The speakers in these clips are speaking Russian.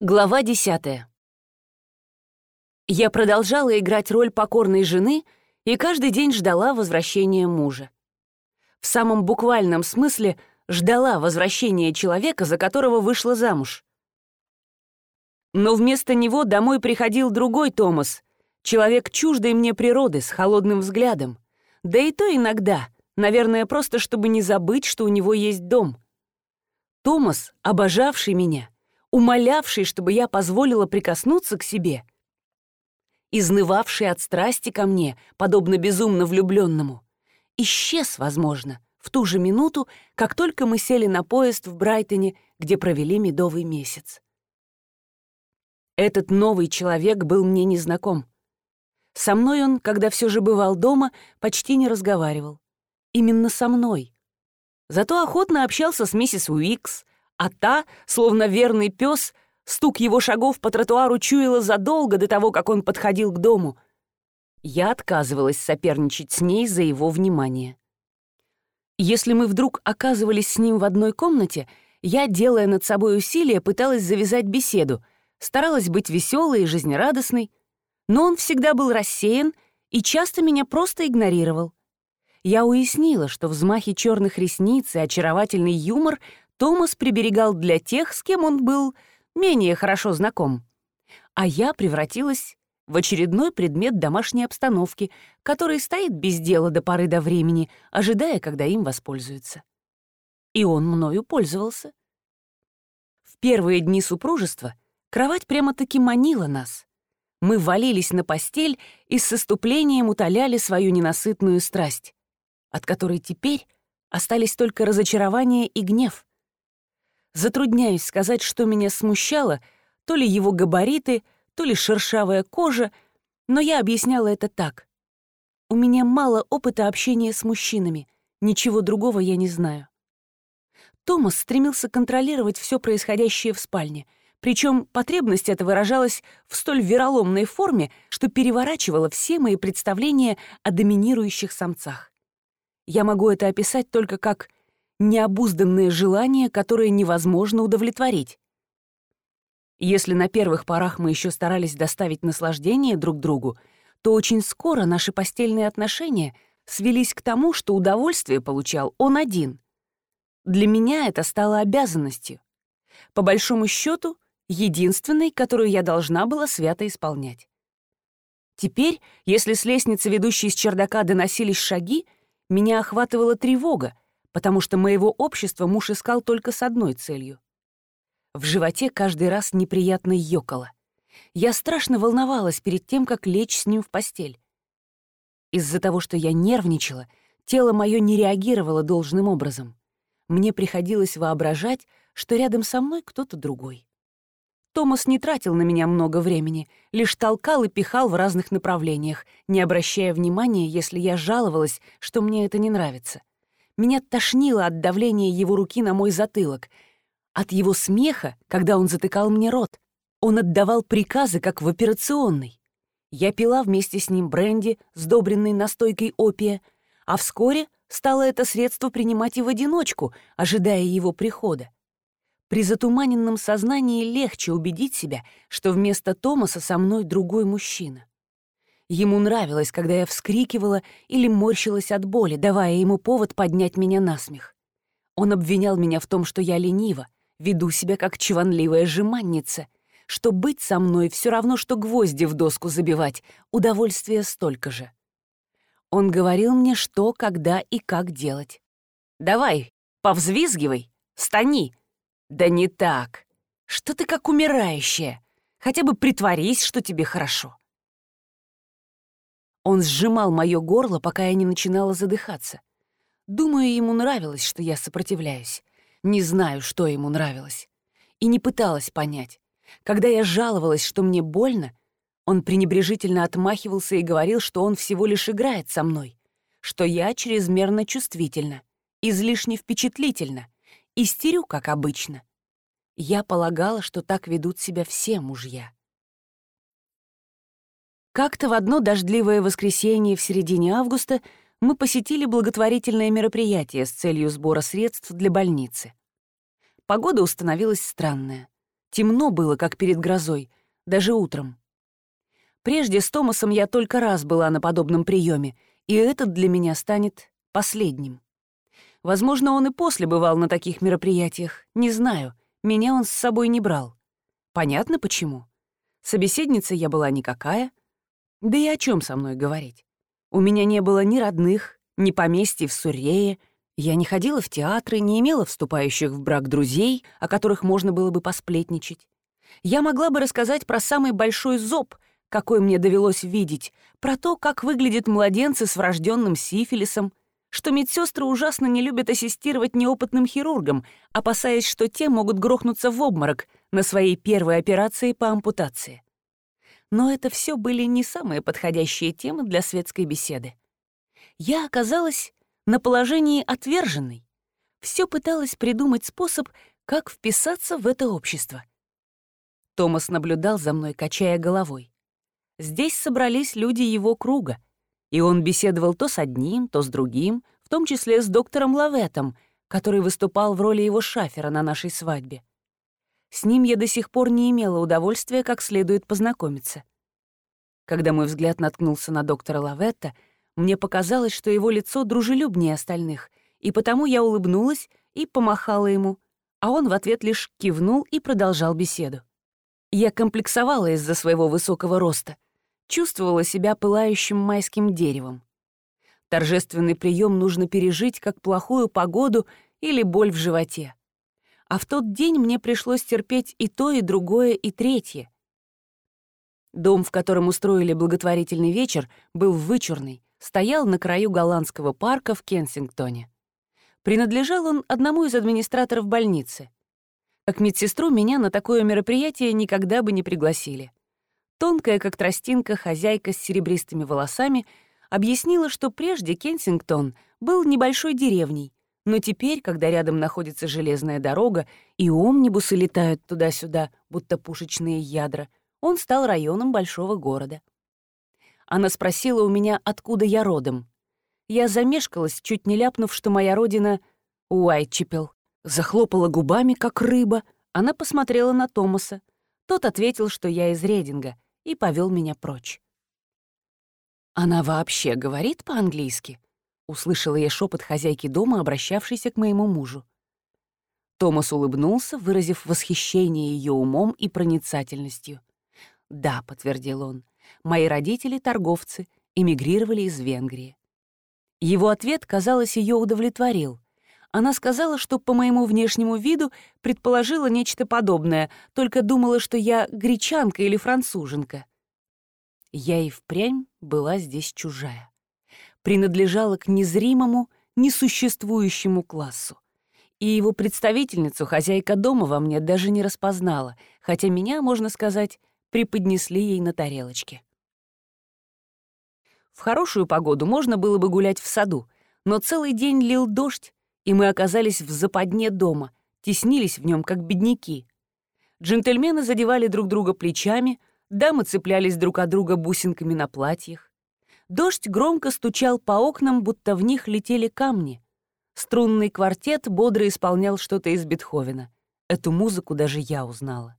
Глава десятая. Я продолжала играть роль покорной жены и каждый день ждала возвращения мужа. В самом буквальном смысле ждала возвращения человека, за которого вышла замуж. Но вместо него домой приходил другой Томас, человек чуждой мне природы, с холодным взглядом. Да и то иногда, наверное, просто чтобы не забыть, что у него есть дом. Томас, обожавший меня — умолявший, чтобы я позволила прикоснуться к себе, изнывавший от страсти ко мне, подобно безумно влюбленному, исчез, возможно, в ту же минуту, как только мы сели на поезд в Брайтоне, где провели медовый месяц. Этот новый человек был мне незнаком. Со мной он, когда все же бывал дома, почти не разговаривал. Именно со мной. Зато охотно общался с миссис Уикс, а та, словно верный пес, стук его шагов по тротуару чуяла задолго до того, как он подходил к дому. Я отказывалась соперничать с ней за его внимание. Если мы вдруг оказывались с ним в одной комнате, я, делая над собой усилия, пыталась завязать беседу, старалась быть веселой и жизнерадостной, но он всегда был рассеян и часто меня просто игнорировал. Я уяснила, что взмахи черных ресниц и очаровательный юмор Томас приберегал для тех, с кем он был менее хорошо знаком. А я превратилась в очередной предмет домашней обстановки, который стоит без дела до поры до времени, ожидая, когда им воспользуются. И он мною пользовался. В первые дни супружества кровать прямо-таки манила нас. Мы валились на постель и с иступлением утоляли свою ненасытную страсть, от которой теперь остались только разочарование и гнев. Затрудняюсь сказать, что меня смущало, то ли его габариты, то ли шершавая кожа, но я объясняла это так. У меня мало опыта общения с мужчинами, ничего другого я не знаю. Томас стремился контролировать все происходящее в спальне, причем потребность эта выражалась в столь вероломной форме, что переворачивала все мои представления о доминирующих самцах. Я могу это описать только как необузданное желание, которое невозможно удовлетворить. Если на первых порах мы еще старались доставить наслаждение друг другу, то очень скоро наши постельные отношения свелись к тому, что удовольствие получал он один. Для меня это стало обязанностью. По большому счету, единственной, которую я должна была свято исполнять. Теперь, если с лестницы, ведущей с чердака, доносились шаги, меня охватывала тревога, потому что моего общества муж искал только с одной целью. В животе каждый раз неприятно ёкало. Я страшно волновалась перед тем, как лечь с ним в постель. Из-за того, что я нервничала, тело мое не реагировало должным образом. Мне приходилось воображать, что рядом со мной кто-то другой. Томас не тратил на меня много времени, лишь толкал и пихал в разных направлениях, не обращая внимания, если я жаловалась, что мне это не нравится. Меня тошнило от давления его руки на мой затылок, от его смеха, когда он затыкал мне рот. Он отдавал приказы, как в операционной. Я пила вместе с ним бренди, сдобренный настойкой опия, а вскоре стало это средство принимать и в одиночку, ожидая его прихода. При затуманенном сознании легче убедить себя, что вместо Томаса со мной другой мужчина. Ему нравилось, когда я вскрикивала или морщилась от боли, давая ему повод поднять меня на смех. Он обвинял меня в том, что я ленива, веду себя как чванливая жеманница, что быть со мной все равно, что гвозди в доску забивать, удовольствие столько же. Он говорил мне, что, когда и как делать. «Давай, повзвизгивай, стани». «Да не так. Что ты как умирающая? Хотя бы притворись, что тебе хорошо». Он сжимал мое горло, пока я не начинала задыхаться. Думаю, ему нравилось, что я сопротивляюсь. Не знаю, что ему нравилось. И не пыталась понять. Когда я жаловалась, что мне больно, он пренебрежительно отмахивался и говорил, что он всего лишь играет со мной, что я чрезмерно чувствительна, излишне впечатлительна, истерю, как обычно. Я полагала, что так ведут себя все мужья. Как-то в одно дождливое воскресенье в середине августа мы посетили благотворительное мероприятие с целью сбора средств для больницы. Погода установилась странная. Темно было, как перед грозой, даже утром. Прежде с Томасом я только раз была на подобном приеме, и этот для меня станет последним. Возможно, он и после бывал на таких мероприятиях, не знаю, меня он с собой не брал. Понятно почему. Собеседница я была никакая, да и о чем со мной говорить. У меня не было ни родных, ни поместья в Сурее, я не ходила в театры, не имела вступающих в брак друзей, о которых можно было бы посплетничать. Я могла бы рассказать про самый большой зоб, какой мне довелось видеть, про то, как выглядят младенцы с врожденным сифилисом, что медсестры ужасно не любят ассистировать неопытным хирургам, опасаясь, что те могут грохнуться в обморок на своей первой операции по ампутации. Но это все были не самые подходящие темы для светской беседы. Я оказалась на положении отверженной. Все пыталась придумать способ, как вписаться в это общество. Томас наблюдал за мной, качая головой. Здесь собрались люди его круга, и он беседовал то с одним, то с другим, в том числе с доктором Лаветом, который выступал в роли его шафера на нашей свадьбе. С ним я до сих пор не имела удовольствия как следует познакомиться. Когда мой взгляд наткнулся на доктора Лаветта, мне показалось, что его лицо дружелюбнее остальных, и потому я улыбнулась и помахала ему, а он в ответ лишь кивнул и продолжал беседу. Я комплексовала из-за своего высокого роста, чувствовала себя пылающим майским деревом. Торжественный прием нужно пережить, как плохую погоду или боль в животе. А в тот день мне пришлось терпеть и то, и другое, и третье. Дом, в котором устроили благотворительный вечер, был вычурный, стоял на краю голландского парка в Кенсингтоне. Принадлежал он одному из администраторов больницы. Как медсестру меня на такое мероприятие никогда бы не пригласили. Тонкая, как тростинка, хозяйка с серебристыми волосами объяснила, что прежде Кенсингтон был небольшой деревней, но теперь, когда рядом находится железная дорога и омнибусы летают туда-сюда, будто пушечные ядра, он стал районом большого города. Она спросила у меня, откуда я родом. Я замешкалась, чуть не ляпнув, что моя родина — Уайтчепел. Захлопала губами, как рыба. Она посмотрела на Томаса. Тот ответил, что я из Рединга, и повел меня прочь. «Она вообще говорит по-английски?» — услышала я шепот хозяйки дома, обращавшейся к моему мужу. Томас улыбнулся, выразив восхищение ее умом и проницательностью. «Да», — подтвердил он, — «мои родители — торговцы, эмигрировали из Венгрии». Его ответ, казалось, ее удовлетворил. Она сказала, что по моему внешнему виду предположила нечто подобное, только думала, что я гречанка или француженка. Я и впрямь была здесь чужая. Принадлежала к незримому, несуществующему классу. И его представительницу хозяйка дома во мне даже не распознала, хотя меня, можно сказать, преподнесли ей на тарелочке. В хорошую погоду можно было бы гулять в саду, но целый день лил дождь, и мы оказались в западне дома, теснились в нем как бедняки. Джентльмены задевали друг друга плечами, дамы цеплялись друг от друга бусинками на платьях. Дождь громко стучал по окнам, будто в них летели камни. Струнный квартет бодро исполнял что-то из Бетховена. Эту музыку даже я узнала.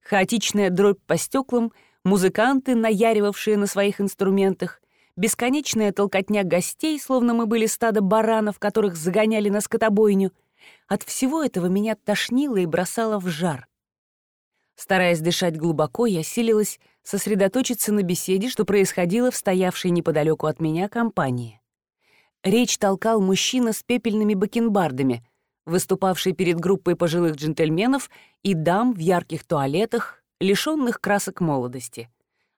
Хаотичная дробь по стеклам, музыканты, наяривавшие на своих инструментах, бесконечная толкотня гостей, словно мы были стадо баранов, которых загоняли на скотобойню. От всего этого меня тошнило и бросало в жар. Стараясь дышать глубоко, я силилась сосредоточиться на беседе, что происходило в стоявшей неподалеку от меня компании. Речь толкал мужчина с пепельными бакенбардами — выступавший перед группой пожилых джентльменов и дам в ярких туалетах, лишённых красок молодости.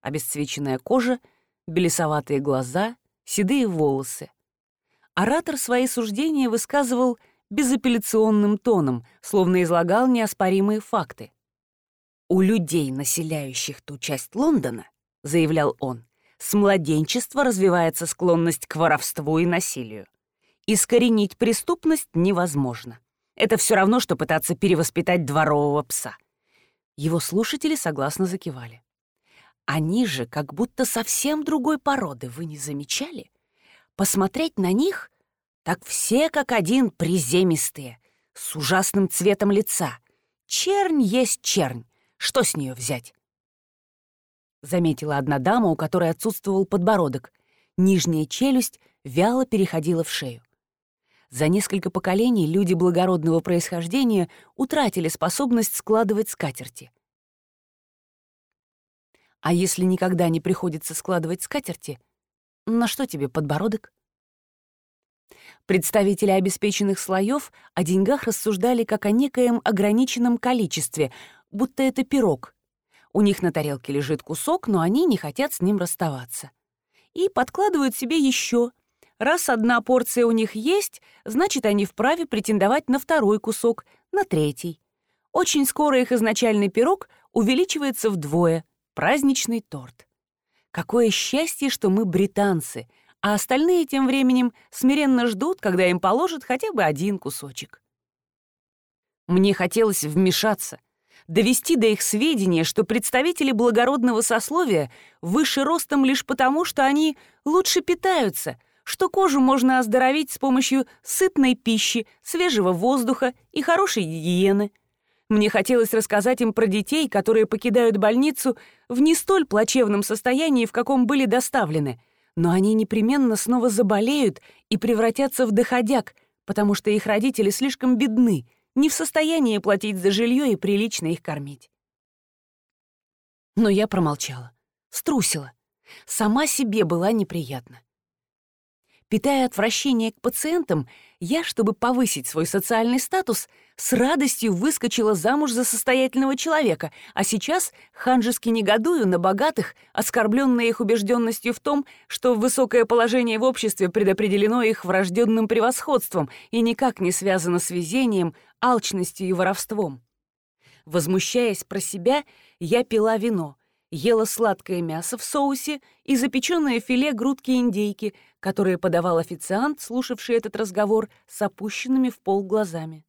Обесцвеченная кожа, белесоватые глаза, седые волосы. Оратор свои суждения высказывал безапелляционным тоном, словно излагал неоспоримые факты. «У людей, населяющих ту часть Лондона, — заявлял он, — с младенчества развивается склонность к воровству и насилию. Искоренить преступность невозможно. Это все равно, что пытаться перевоспитать дворового пса. Его слушатели согласно закивали. Они же как будто совсем другой породы, вы не замечали? Посмотреть на них, так все как один приземистые, с ужасным цветом лица, Чернь есть чернь. Что с нее взять? Заметила одна дама, у которой отсутствовал подбородок. Нижняя челюсть вяло переходила в шею. За несколько поколений люди благородного происхождения утратили способность складывать скатерти. А если никогда не приходится складывать скатерти, на что тебе подбородок? Представители обеспеченных слоев о деньгах рассуждали как о некоем ограниченном количестве, будто это пирог. У них на тарелке лежит кусок, но они не хотят с ним расставаться. И подкладывают себе еще. Раз одна порция у них есть, значит, они вправе претендовать на второй кусок, на третий. Очень скоро их изначальный пирог увеличивается вдвое — праздничный торт. Какое счастье, что мы британцы — а остальные тем временем смиренно ждут, когда им положат хотя бы один кусочек. Мне хотелось вмешаться, довести до их сведения, что представители благородного сословия выше ростом лишь потому, что они лучше питаются, что кожу можно оздоровить с помощью сытной пищи, свежего воздуха и хорошей гигиены. Мне хотелось рассказать им про детей, которые покидают больницу в не столь плачевном состоянии, в каком были доставлены — но они непременно снова заболеют и превратятся в доходяг, потому что их родители слишком бедны, не в состоянии платить за жилье и прилично их кормить. Но я промолчала, струсила. Сама себе была неприятна. Питая отвращение к пациентам, я, чтобы повысить свой социальный статус, с радостью выскочила замуж за состоятельного человека, а сейчас ханжески негодую на богатых, оскорбленная их убежденностью в том, что высокое положение в обществе предопределено их врожденным превосходством и никак не связано с везением, алчностью и воровством. Возмущаясь про себя, я пила вино, ела сладкое мясо в соусе и запеченное филе грудки индейки, которые подавал официант, слушавший этот разговор с опущенными в пол глазами.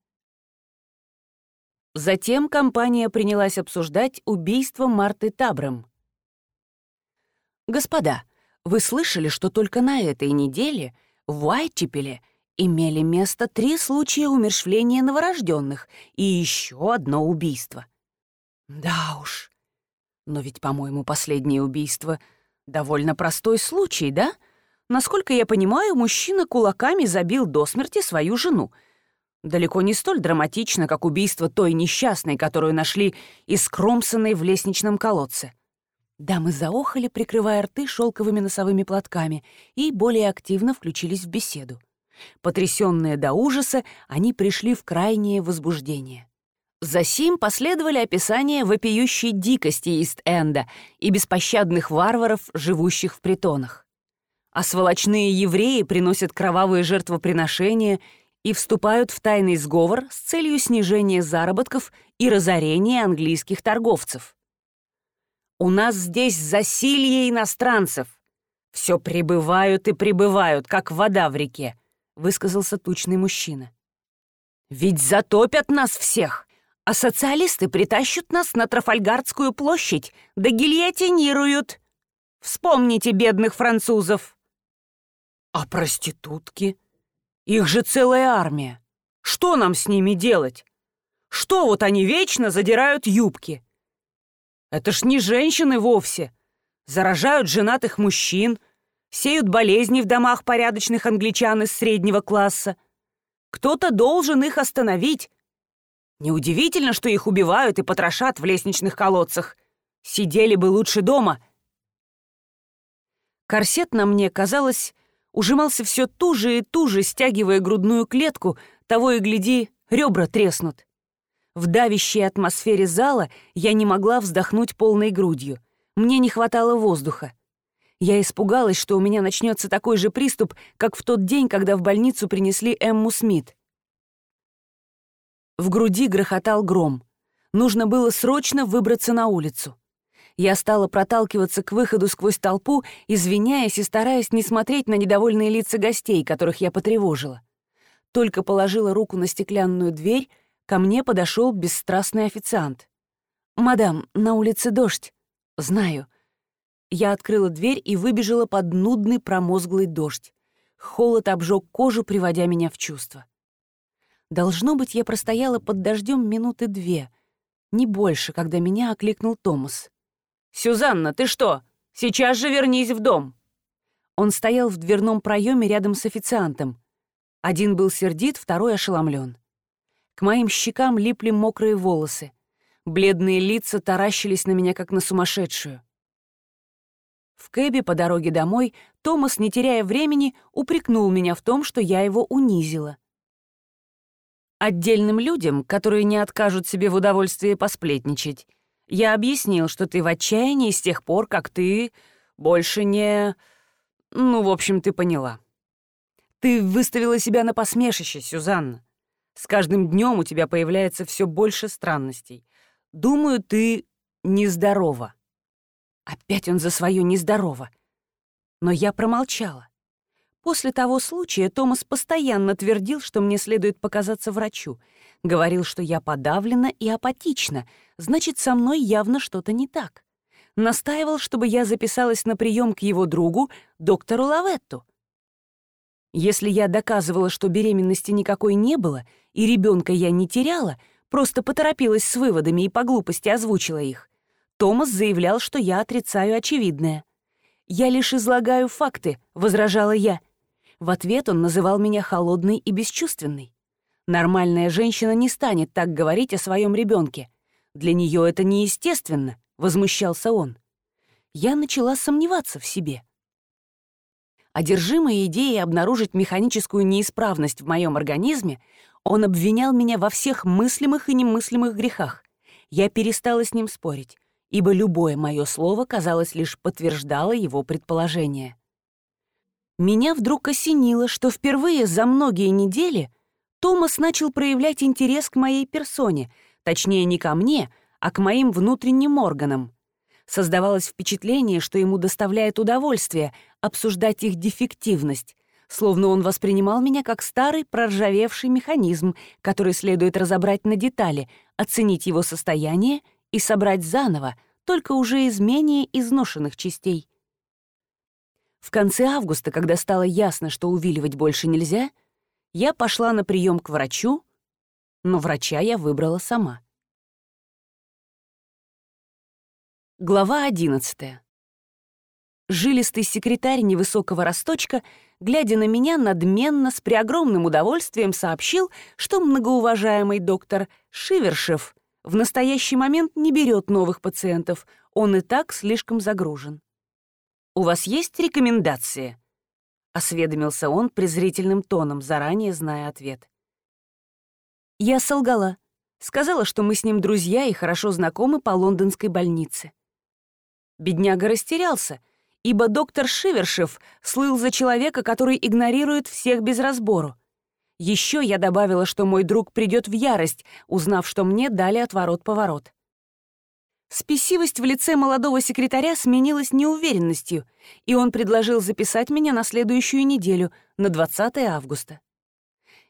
Затем компания принялась обсуждать убийство Марты Табрем. «Господа, вы слышали, что только на этой неделе в Уайтчепеле имели место три случая умершвления новорожденных и еще одно убийство?» «Да уж. Но ведь, по-моему, последнее убийство — довольно простой случай, да?» Насколько я понимаю, мужчина кулаками забил до смерти свою жену. Далеко не столь драматично, как убийство той несчастной, которую нашли искромсанной в лестничном колодце. Дамы заохали, прикрывая рты шелковыми носовыми платками, и более активно включились в беседу. Потрясенные до ужаса, они пришли в крайнее возбуждение. За сим последовали описания вопиющей дикости Ист-Энда и беспощадных варваров, живущих в притонах а сволочные евреи приносят кровавые жертвоприношения и вступают в тайный сговор с целью снижения заработков и разорения английских торговцев. У нас здесь засилье иностранцев. Все прибывают и прибывают, как вода в реке, высказался тучный мужчина. Ведь затопят нас всех, а социалисты притащат нас на Трафальгардскую площадь, да гильотинируют. Вспомните бедных французов. А проститутки? Их же целая армия. Что нам с ними делать? Что вот они вечно задирают юбки? Это ж не женщины вовсе. Заражают женатых мужчин, сеют болезни в домах порядочных англичан из среднего класса. Кто-то должен их остановить. Неудивительно, что их убивают и потрошат в лестничных колодцах. Сидели бы лучше дома. Корсет на мне, казалось, ужимался все туже и туже, стягивая грудную клетку, того и гляди, ребра треснут. В давящей атмосфере зала я не могла вздохнуть полной грудью. Мне не хватало воздуха. Я испугалась, что у меня начнется такой же приступ, как в тот день, когда в больницу принесли Эмму Смит. В груди грохотал гром. Нужно было срочно выбраться на улицу. Я стала проталкиваться к выходу сквозь толпу, извиняясь и стараясь не смотреть на недовольные лица гостей, которых я потревожила. Только положила руку на стеклянную дверь, ко мне подошел бесстрастный официант. «Мадам, на улице дождь». «Знаю». Я открыла дверь и выбежала под нудный промозглый дождь. Холод обжег кожу, приводя меня в чувство. Должно быть, я простояла под дождем минуты две, Не больше, когда меня окликнул Томас. «Сюзанна, ты что? Сейчас же вернись в дом!» Он стоял в дверном проеме рядом с официантом. Один был сердит, второй ошеломлен. К моим щекам липли мокрые волосы. Бледные лица таращились на меня, как на сумасшедшую. В кэбе по дороге домой Томас, не теряя времени, упрекнул меня в том, что я его унизила. Отдельным людям, которые не откажут себе в удовольствии посплетничать, я объяснил, что ты в отчаянии с тех пор, как ты больше не... Ну, в общем, ты поняла. Ты выставила себя на посмешище, Сюзанна. С каждым днем у тебя появляется все больше странностей. Думаю, ты нездорова. Опять он за свое нездорово. Но я промолчала. После того случая Томас постоянно твердил, что мне следует показаться врачу. Говорил, что я подавлена и апатична, значит, со мной явно что-то не так. Настаивал, чтобы я записалась на прием к его другу, доктору Лаветту. Если я доказывала, что беременности никакой не было, и ребенка я не теряла, просто поторопилась с выводами и по глупости озвучила их, Томас заявлял, что я отрицаю очевидное. «Я лишь излагаю факты», — возражала я, в ответ он называл меня холодной и бесчувственной. Нормальная женщина не станет так говорить о своем ребенке. Для нее это неестественно, возмущался он. Я начала сомневаться в себе. Одержимой идеей обнаружить механическую неисправность в моем организме, он обвинял меня во всех мыслимых и немыслимых грехах. Я перестала с ним спорить, ибо любое мое слово, казалось, лишь подтверждало его предположение меня вдруг осенило, что впервые за многие недели Томас начал проявлять интерес к моей персоне, точнее, не ко мне, а к моим внутренним органам. Создавалось впечатление, что ему доставляет удовольствие обсуждать их дефективность, словно он воспринимал меня как старый проржавевший механизм, который следует разобрать на детали, оценить его состояние и собрать заново, только уже из менее изношенных частей. В конце августа, когда стало ясно, что увиливать больше нельзя, я пошла на прием к врачу, но врача я выбрала сама. Глава одиннадцатая. Жилистый секретарь невысокого росточка, глядя на меня надменно, с преогромным удовольствием сообщил, что многоуважаемый доктор Шивершев в настоящий момент не берет новых пациентов, он и так слишком загружен. «У вас есть рекомендации?» — осведомился он презрительным тоном, заранее зная ответ. Я солгала. Сказала, что мы с ним друзья и хорошо знакомы по лондонской больнице. Бедняга растерялся, ибо доктор Шивершев слыл за человека, который игнорирует всех без разбору. Еще я добавила, что мой друг придет в ярость, узнав, что мне дали отворот-поворот. Спесивость в лице молодого секретаря сменилась неуверенностью, и он предложил записать меня на следующую неделю, на 20 августа.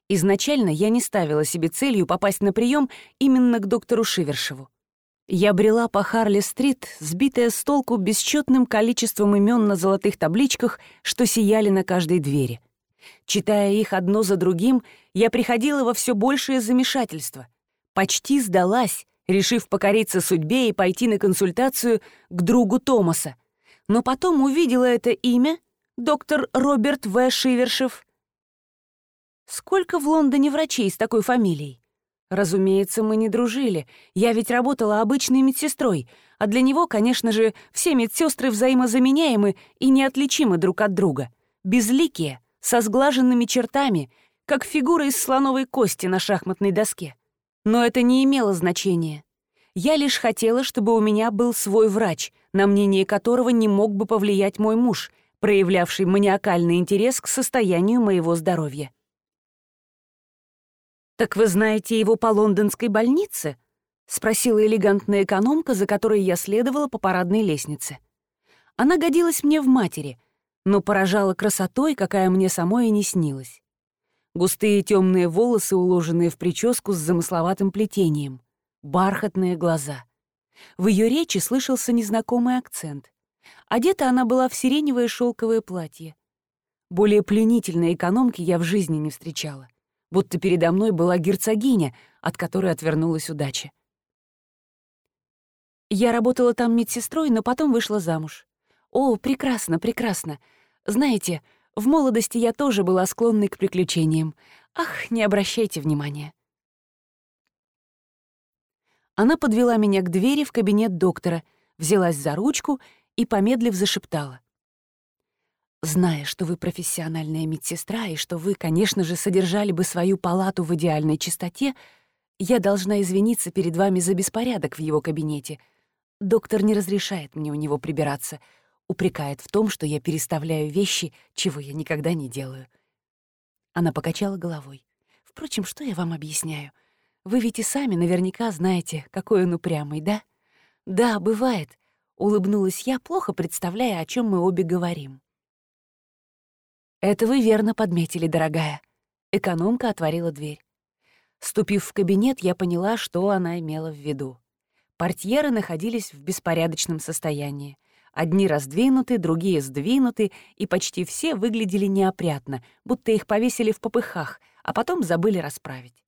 Изначально я не ставила себе целью попасть на прием именно к доктору Шивершеву. Я брела по Харли-стрит, сбитая с толку бесчетным количеством имен на золотых табличках, что сияли на каждой двери. Читая их одно за другим, я приходила во все большее замешательство. Почти сдалась, решив покориться судьбе и пойти на консультацию к другу Томаса. Но потом увидела это имя, доктор Роберт В. Шивершев. Сколько в Лондоне врачей с такой фамилией? Разумеется, мы не дружили. Я ведь работала обычной медсестрой, а для него, конечно же, все медсестры взаимозаменяемы и неотличимы друг от друга. Безликие, со сглаженными чертами, как фигура из слоновой кости на шахматной доске. Но это не имело значения. Я лишь хотела, чтобы у меня был свой врач, на мнение которого не мог бы повлиять мой муж, проявлявший маниакальный интерес к состоянию моего здоровья. «Так вы знаете его по лондонской больнице?» — спросила элегантная экономка, за которой я следовала по парадной лестнице. Она годилась мне в матери, но поражала красотой, какая мне самой и не снилась. Густые темные волосы, уложенные в прическу с замысловатым плетением. Бархатные глаза. В ее речи слышался незнакомый акцент. Одета она была в сиреневое шелковое платье. Более пленительной экономки я в жизни не встречала. Будто передо мной была герцогиня, от которой отвернулась удача. Я работала там медсестрой, но потом вышла замуж. О, прекрасно, прекрасно. Знаете, в молодости я тоже была склонной к приключениям. Ах, не обращайте внимания. Она подвела меня к двери в кабинет доктора, взялась за ручку и, помедлив, зашептала. «Зная, что вы профессиональная медсестра и что вы, конечно же, содержали бы свою палату в идеальной чистоте, я должна извиниться перед вами за беспорядок в его кабинете. Доктор не разрешает мне у него прибираться, упрекает в том, что я переставляю вещи, чего я никогда не делаю». Она покачала головой. «Впрочем, что я вам объясняю? Вы ведь и сами наверняка знаете, какой он упрямый, да? Да, бывает. Улыбнулась я, плохо представляя, о чем мы обе говорим. Это вы верно подметили, дорогая. Экономка отворила дверь. Ступив в кабинет, я поняла, что она имела в виду. Портьеры находились в беспорядочном состоянии. Одни раздвинуты, другие сдвинуты, и почти все выглядели неопрятно, будто их повесили в попыхах, а потом забыли расправить.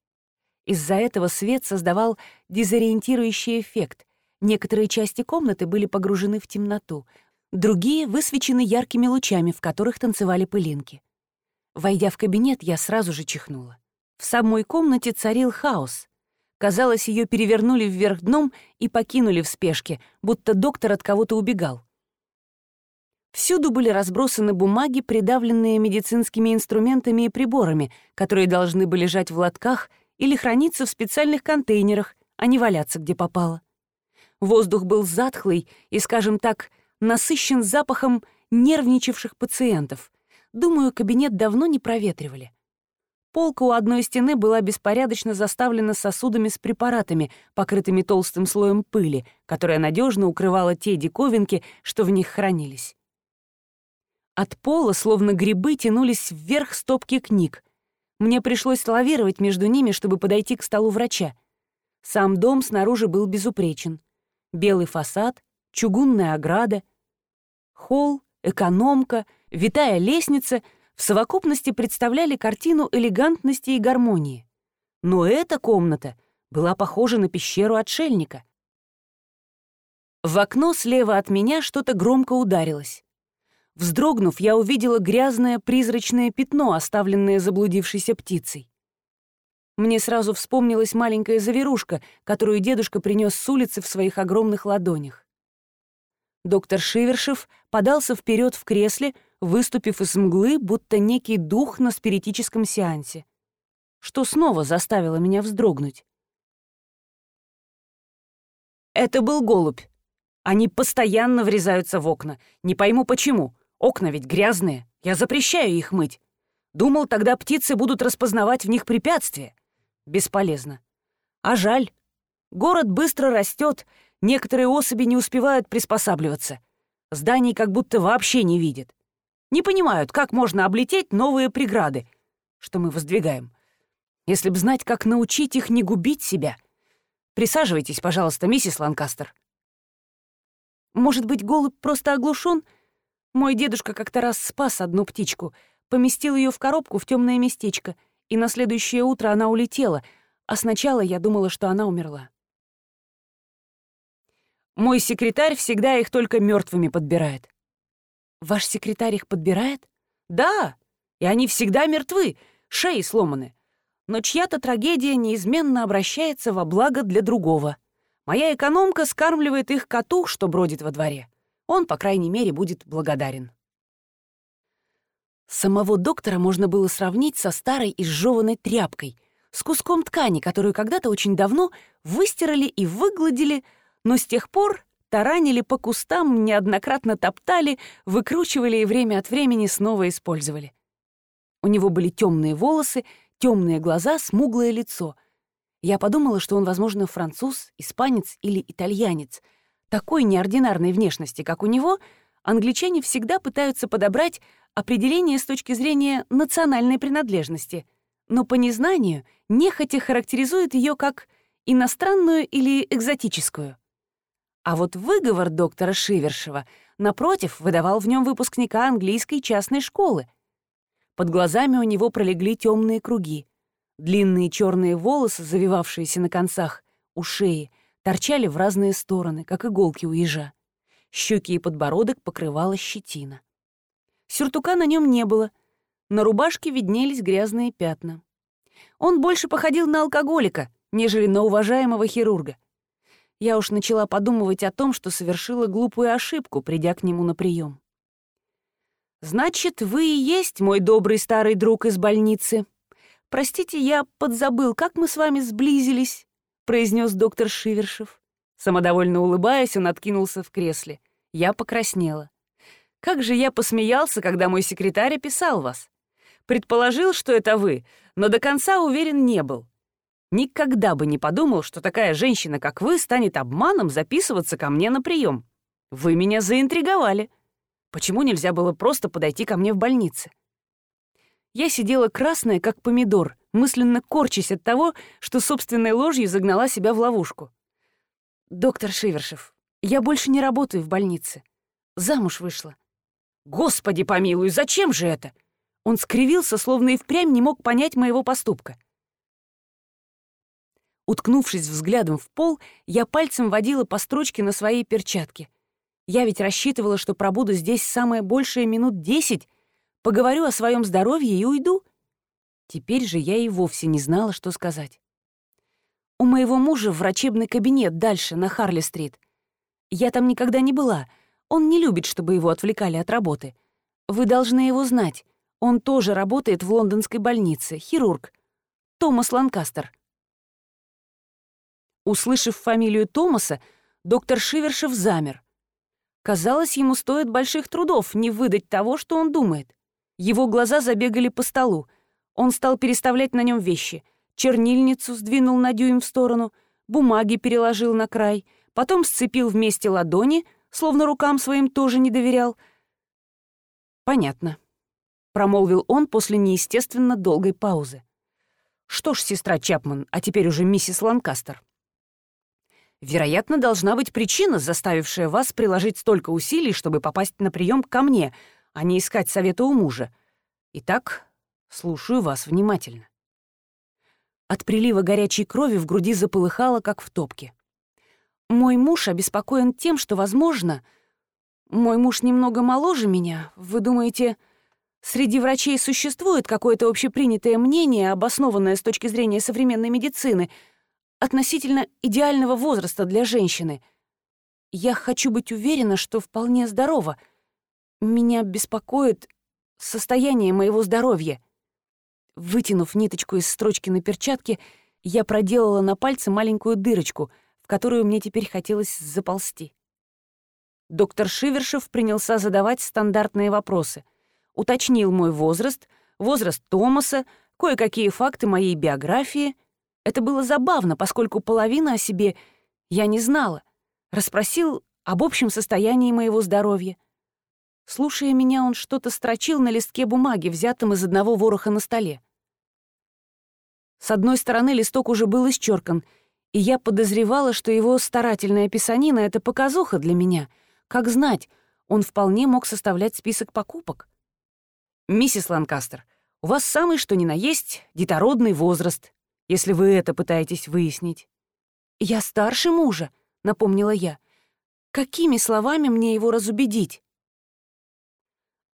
Из-за этого свет создавал дезориентирующий эффект. Некоторые части комнаты были погружены в темноту, другие высвечены яркими лучами, в которых танцевали пылинки. Войдя в кабинет, я сразу же чихнула. В самой комнате царил хаос. Казалось, ее перевернули вверх дном и покинули в спешке, будто доктор от кого-то убегал. Всюду были разбросаны бумаги, придавленные медицинскими инструментами и приборами, которые должны были лежать в лотках — или храниться в специальных контейнерах, а не валяться где попало. Воздух был затхлый и, скажем так, насыщен запахом нервничавших пациентов. Думаю, кабинет давно не проветривали. Полка у одной стены была беспорядочно заставлена сосудами с препаратами, покрытыми толстым слоем пыли, которая надежно укрывала те диковинки, что в них хранились. От пола, словно грибы, тянулись вверх стопки книг — мне пришлось лавировать между ними, чтобы подойти к столу врача. Сам дом снаружи был безупречен. Белый фасад, чугунная ограда, холл, экономка, витая лестница в совокупности представляли картину элегантности и гармонии. Но эта комната была похожа на пещеру отшельника. В окно слева от меня что-то громко ударилось. Вздрогнув, я увидела грязное призрачное пятно, оставленное заблудившейся птицей. Мне сразу вспомнилась маленькая заверушка, которую дедушка принес с улицы в своих огромных ладонях. Доктор Шивершев подался вперед в кресле, выступив из мглы, будто некий дух на спиритическом сеансе, что снова заставило меня вздрогнуть. Это был голубь. Они постоянно врезаются в окна. Не пойму, почему. Окна ведь грязные, я запрещаю их мыть. Думал, тогда птицы будут распознавать в них препятствия. Бесполезно. А жаль. Город быстро растет, некоторые особи не успевают приспосабливаться. Зданий как будто вообще не видят. Не понимают, как можно облететь новые преграды, что мы воздвигаем. Если б знать, как научить их не губить себя. Присаживайтесь, пожалуйста, миссис Ланкастер. Может быть, голубь просто оглушен? Мой дедушка как-то раз спас одну птичку, поместил ее в коробку в темное местечко, и на следующее утро она улетела, а сначала я думала, что она умерла. Мой секретарь всегда их только мертвыми подбирает. Ваш секретарь их подбирает? Да, и они всегда мертвы, шеи сломаны. Но чья-то трагедия неизменно обращается во благо для другого. Моя экономка скармливает их коту, что бродит во дворе. Он, по крайней мере, будет благодарен. Самого доктора можно было сравнить со старой изжеванной тряпкой, с куском ткани, которую когда-то очень давно выстирали и выгладили, но с тех пор таранили по кустам, неоднократно топтали, выкручивали и время от времени снова использовали. У него были темные волосы, темные глаза, смуглое лицо. Я подумала, что он, возможно, француз, испанец или итальянец — такой неординарной внешности, как у него, англичане всегда пытаются подобрать определение с точки зрения национальной принадлежности, но по незнанию нехотя характеризует ее как иностранную или экзотическую. А вот выговор доктора Шивершева, напротив, выдавал в нем выпускника английской частной школы. Под глазами у него пролегли темные круги. Длинные черные волосы, завивавшиеся на концах, у шеи, торчали в разные стороны, как иголки у ежа. Щеки и подбородок покрывала щетина. Сюртука на нем не было. На рубашке виднелись грязные пятна. Он больше походил на алкоголика, нежели на уважаемого хирурга. Я уж начала подумывать о том, что совершила глупую ошибку, придя к нему на прием. «Значит, вы и есть мой добрый старый друг из больницы. Простите, я подзабыл, как мы с вами сблизились», — произнес доктор Шивершев. Самодовольно улыбаясь, он откинулся в кресле. Я покраснела. «Как же я посмеялся, когда мой секретарь описал вас. Предположил, что это вы, но до конца уверен не был. Никогда бы не подумал, что такая женщина, как вы, станет обманом записываться ко мне на прием. Вы меня заинтриговали». Почему нельзя было просто подойти ко мне в больнице? Я сидела красная, как помидор, мысленно корчась от того, что собственной ложью загнала себя в ловушку. «Доктор Шивершев, я больше не работаю в больнице. Замуж вышла». «Господи помилуй, зачем же это?» Он скривился, словно и впрямь не мог понять моего поступка. Уткнувшись взглядом в пол, я пальцем водила по строчке на своей перчатке — я ведь рассчитывала, что пробуду здесь самое большее минут десять, поговорю о своем здоровье и уйду. Теперь же я и вовсе не знала, что сказать. У моего мужа врачебный кабинет дальше, на Харли-стрит. Я там никогда не была. Он не любит, чтобы его отвлекали от работы. Вы должны его знать. Он тоже работает в лондонской больнице, хирург. Томас Ланкастер. Услышав фамилию Томаса, доктор Шивершев замер. Казалось, ему стоит больших трудов не выдать того, что он думает. Его глаза забегали по столу. Он стал переставлять на нем вещи. Чернильницу сдвинул на дюйм в сторону, бумаги переложил на край, потом сцепил вместе ладони, словно рукам своим тоже не доверял. «Понятно», — промолвил он после неестественно долгой паузы. «Что ж, сестра Чапман, а теперь уже миссис Ланкастер, Вероятно, должна быть причина, заставившая вас приложить столько усилий, чтобы попасть на прием ко мне, а не искать совета у мужа. Итак, слушаю вас внимательно. От прилива горячей крови в груди заполыхало, как в топке. Мой муж обеспокоен тем, что, возможно, мой муж немного моложе меня. Вы думаете, среди врачей существует какое-то общепринятое мнение, обоснованное с точки зрения современной медицины — относительно идеального возраста для женщины. Я хочу быть уверена, что вполне здорова. Меня беспокоит состояние моего здоровья. Вытянув ниточку из строчки на перчатке, я проделала на пальце маленькую дырочку, в которую мне теперь хотелось заползти. Доктор Шивершев принялся задавать стандартные вопросы. Уточнил мой возраст, возраст Томаса, кое-какие факты моей биографии — это было забавно, поскольку половину о себе я не знала. Расспросил об общем состоянии моего здоровья. Слушая меня, он что-то строчил на листке бумаги, взятом из одного вороха на столе. С одной стороны листок уже был исчеркан, и я подозревала, что его старательная писанина — это показуха для меня. Как знать, он вполне мог составлять список покупок. «Миссис Ланкастер, у вас самый что ни на есть детородный возраст если вы это пытаетесь выяснить. «Я старше мужа», — напомнила я. «Какими словами мне его разубедить?»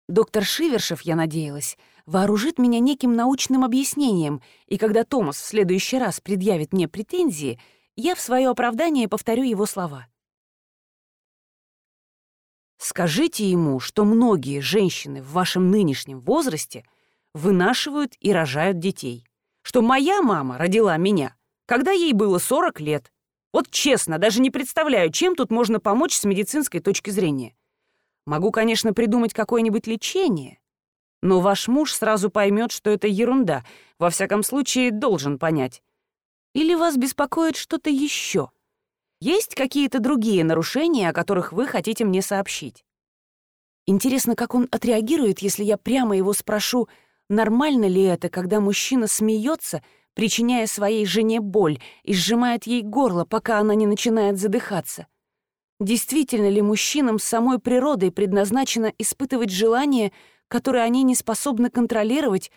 Доктор Шивершев, я надеялась, вооружит меня неким научным объяснением, и когда Томас в следующий раз предъявит мне претензии, я в свое оправдание повторю его слова. Скажите ему, что многие женщины в вашем нынешнем возрасте вынашивают и рожают детей что моя мама родила меня, когда ей было 40 лет. Вот честно, даже не представляю, чем тут можно помочь с медицинской точки зрения. Могу, конечно, придумать какое-нибудь лечение, но ваш муж сразу поймет, что это ерунда, во всяком случае должен понять. Или вас беспокоит что-то еще? Есть какие-то другие нарушения, о которых вы хотите мне сообщить? Интересно, как он отреагирует, если я прямо его спрошу — Нормально ли это, когда мужчина смеется, причиняя своей жене боль и сжимает ей горло, пока она не начинает задыхаться? Действительно ли мужчинам самой природой предназначено испытывать желания, которые они не способны контролировать,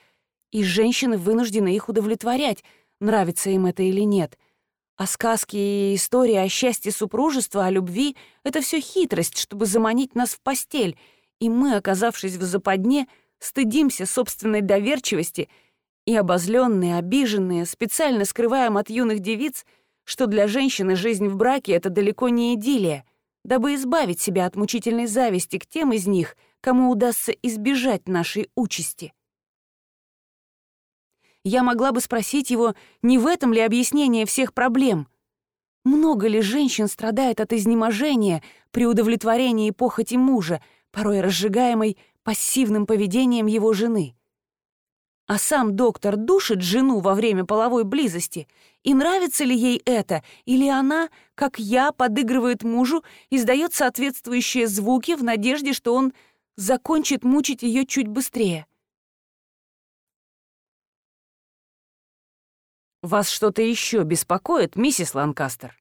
и женщины вынуждены их удовлетворять, нравится им это или нет? А сказки и истории о счастье супружества, о любви — это все хитрость, чтобы заманить нас в постель, и мы, оказавшись в западне, стыдимся собственной доверчивости и, обозленные, обиженные, специально скрываем от юных девиц, что для женщины жизнь в браке — это далеко не идиллия, дабы избавить себя от мучительной зависти к тем из них, кому удастся избежать нашей участи. Я могла бы спросить его, не в этом ли объяснение всех проблем. Много ли женщин страдает от изнеможения при удовлетворении похоти мужа, порой разжигаемой пассивным поведением его жены? А сам доктор душит жену во время половой близости, и нравится ли ей это, или она, как я, подыгрывает мужу, издает соответствующие звуки в надежде, что он закончит мучить ее чуть быстрее. «Вас что-то еще беспокоит, миссис Ланкастер?»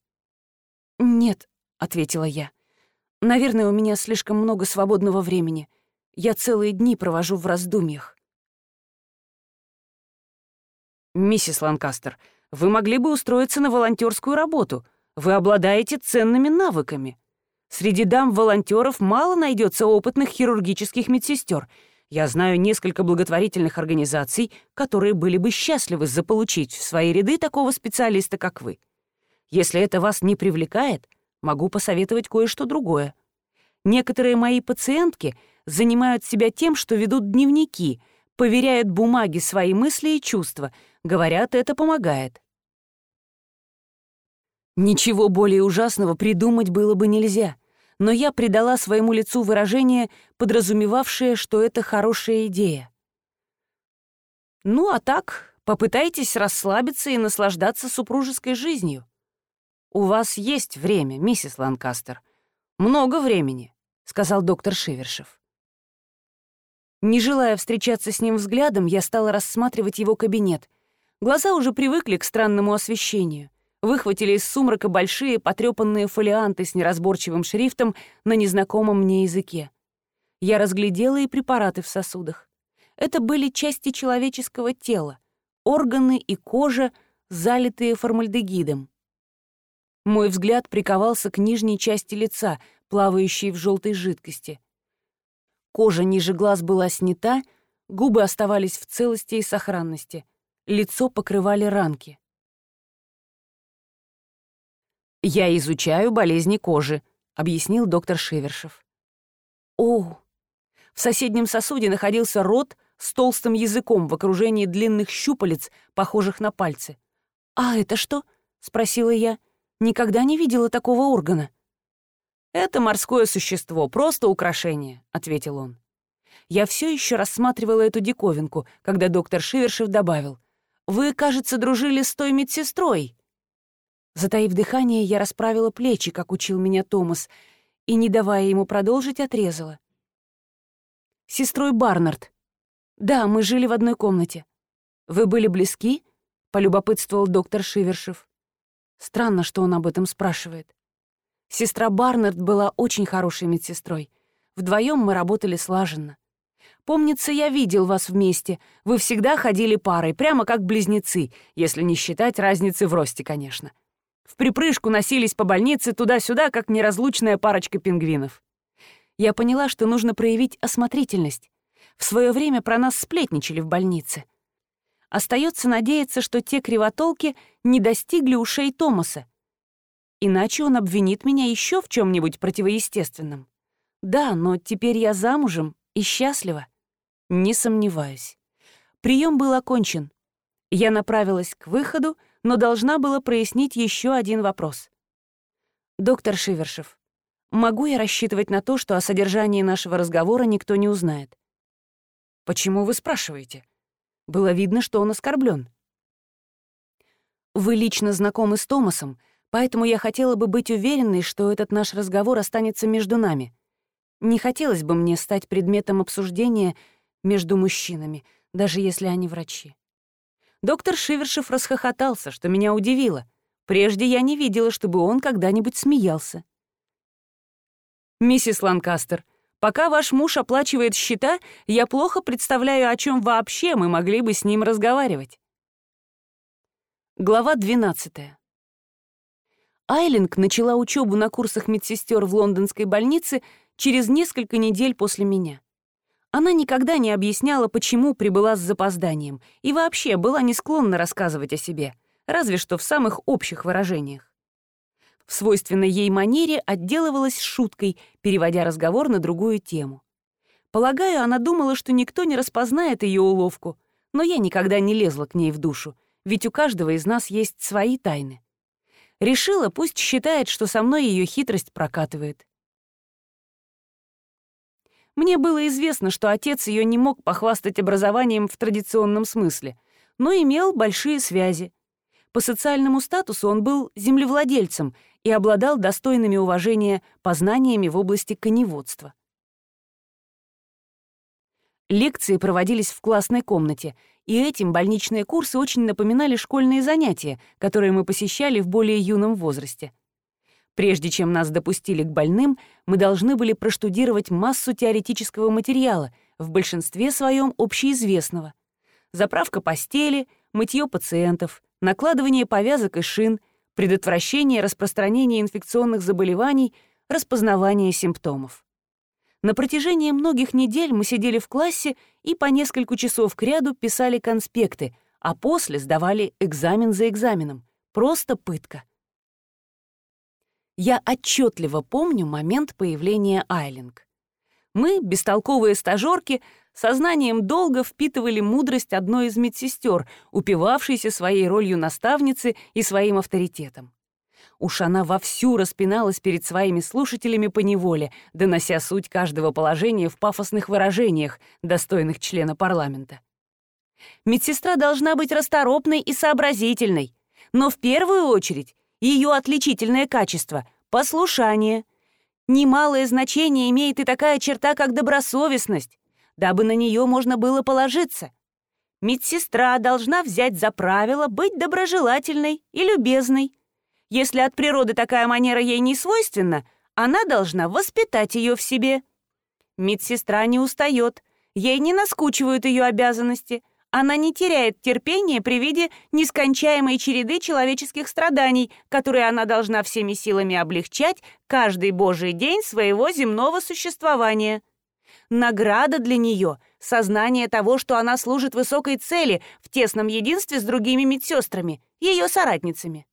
«Нет», — ответила я. «Наверное, у меня слишком много свободного времени. Я целые дни провожу в раздумьях». «Миссис Ланкастер, вы могли бы устроиться на волонтерскую работу. Вы обладаете ценными навыками. Среди дам-волонтеров мало найдется опытных хирургических медсестер, я знаю несколько благотворительных организаций, которые были бы счастливы заполучить в свои ряды такого специалиста, как вы. Если это вас не привлекает, могу посоветовать кое-что другое. Некоторые мои пациентки занимают себя тем, что ведут дневники, поверяют бумаги свои мысли и чувства, говорят, это помогает. Ничего более ужасного придумать было бы нельзя — но я придала своему лицу выражение, подразумевавшее, что это хорошая идея. Ну а так, попытайтесь расслабиться и наслаждаться супружеской жизнью. У вас есть время, миссис Ланкастер. Много времени, сказал доктор Шивершев. Не желая встречаться с ним взглядом, я стала рассматривать его кабинет. Глаза уже привыкли к странному освещению выхватили из сумрака большие потрепанные фолианты с неразборчивым шрифтом на незнакомом мне языке. Я разглядела и препараты в сосудах. Это были части человеческого тела, органы и кожа, залитые формальдегидом. Мой взгляд приковался к нижней части лица, плавающей в желтой жидкости. Кожа ниже глаз была снята, губы оставались в целости и сохранности, лицо покрывали ранки. «Я изучаю болезни кожи», — объяснил доктор Шевершев. «О!» В соседнем сосуде находился рот с толстым языком в окружении длинных щупалец, похожих на пальцы. «А это что?» — спросила я. «Никогда не видела такого органа». «Это морское существо, просто украшение», — ответил он. Я все еще рассматривала эту диковинку, когда доктор Шивершев добавил. «Вы, кажется, дружили с той медсестрой». Затаив дыхание, я расправила плечи, как учил меня Томас, и, не давая ему продолжить, отрезала. «Сестрой Барнард. Да, мы жили в одной комнате. Вы были близки?» — полюбопытствовал доктор Шивершев. Странно, что он об этом спрашивает. Сестра Барнард была очень хорошей медсестрой. Вдвоем мы работали слаженно. Помнится, я видел вас вместе. Вы всегда ходили парой, прямо как близнецы, если не считать разницы в росте, конечно. В припрыжку носились по больнице туда-сюда, как неразлучная парочка пингвинов. Я поняла, что нужно проявить осмотрительность. В свое время про нас сплетничали в больнице. Остается надеяться, что те кривотолки не достигли ушей Томаса. Иначе он обвинит меня еще в чем нибудь противоестественном. Да, но теперь я замужем и счастлива. Не сомневаюсь. Прием был окончен. Я направилась к выходу, но должна была прояснить еще один вопрос. «Доктор Шивершев, могу я рассчитывать на то, что о содержании нашего разговора никто не узнает?» «Почему вы спрашиваете?» Было видно, что он оскорблен. «Вы лично знакомы с Томасом, поэтому я хотела бы быть уверенной, что этот наш разговор останется между нами. Не хотелось бы мне стать предметом обсуждения между мужчинами, даже если они врачи. Доктор Шивершев расхохотался, что меня удивило. Прежде я не видела, чтобы он когда-нибудь смеялся. «Миссис Ланкастер, пока ваш муж оплачивает счета, я плохо представляю, о чем вообще мы могли бы с ним разговаривать». Глава 12. Айлинг начала учебу на курсах медсестер в лондонской больнице через несколько недель после меня. Она никогда не объясняла, почему прибыла с запозданием, и вообще была не склонна рассказывать о себе, разве что в самых общих выражениях. В свойственной ей манере отделывалась шуткой, переводя разговор на другую тему. Полагаю, она думала, что никто не распознает ее уловку, но я никогда не лезла к ней в душу, ведь у каждого из нас есть свои тайны. Решила, пусть считает, что со мной ее хитрость прокатывает. Мне было известно, что отец ее не мог похвастать образованием в традиционном смысле, но имел большие связи. По социальному статусу он был землевладельцем и обладал достойными уважения познаниями в области коневодства. Лекции проводились в классной комнате, и этим больничные курсы очень напоминали школьные занятия, которые мы посещали в более юном возрасте. Прежде чем нас допустили к больным, мы должны были проштудировать массу теоретического материала, в большинстве своем общеизвестного. Заправка постели, мытье пациентов, накладывание повязок и шин, предотвращение распространения инфекционных заболеваний, распознавание симптомов. На протяжении многих недель мы сидели в классе и по несколько часов кряду писали конспекты, а после сдавали экзамен за экзаменом. Просто пытка. Я отчетливо помню момент появления Айлинг. Мы, бестолковые стажерки, сознанием долго впитывали мудрость одной из медсестер, упивавшейся своей ролью наставницы и своим авторитетом. Уж она вовсю распиналась перед своими слушателями по неволе, донося суть каждого положения в пафосных выражениях, достойных члена парламента. Медсестра должна быть расторопной и сообразительной, но в первую очередь ее отличительное качество — послушание. Немалое значение имеет и такая черта, как добросовестность, дабы на нее можно было положиться. Медсестра должна взять за правило быть доброжелательной и любезной, если от природы такая манера ей не свойственна, она должна воспитать ее в себе. Медсестра не устает, ей не наскучивают ее обязанности, она не теряет терпения при виде нескончаемой череды человеческих страданий, которые она должна всеми силами облегчать каждый божий день своего земного существования. Награда для нее — сознание того, что она служит высокой цели в тесном единстве с другими медсестрами, ее соратницами.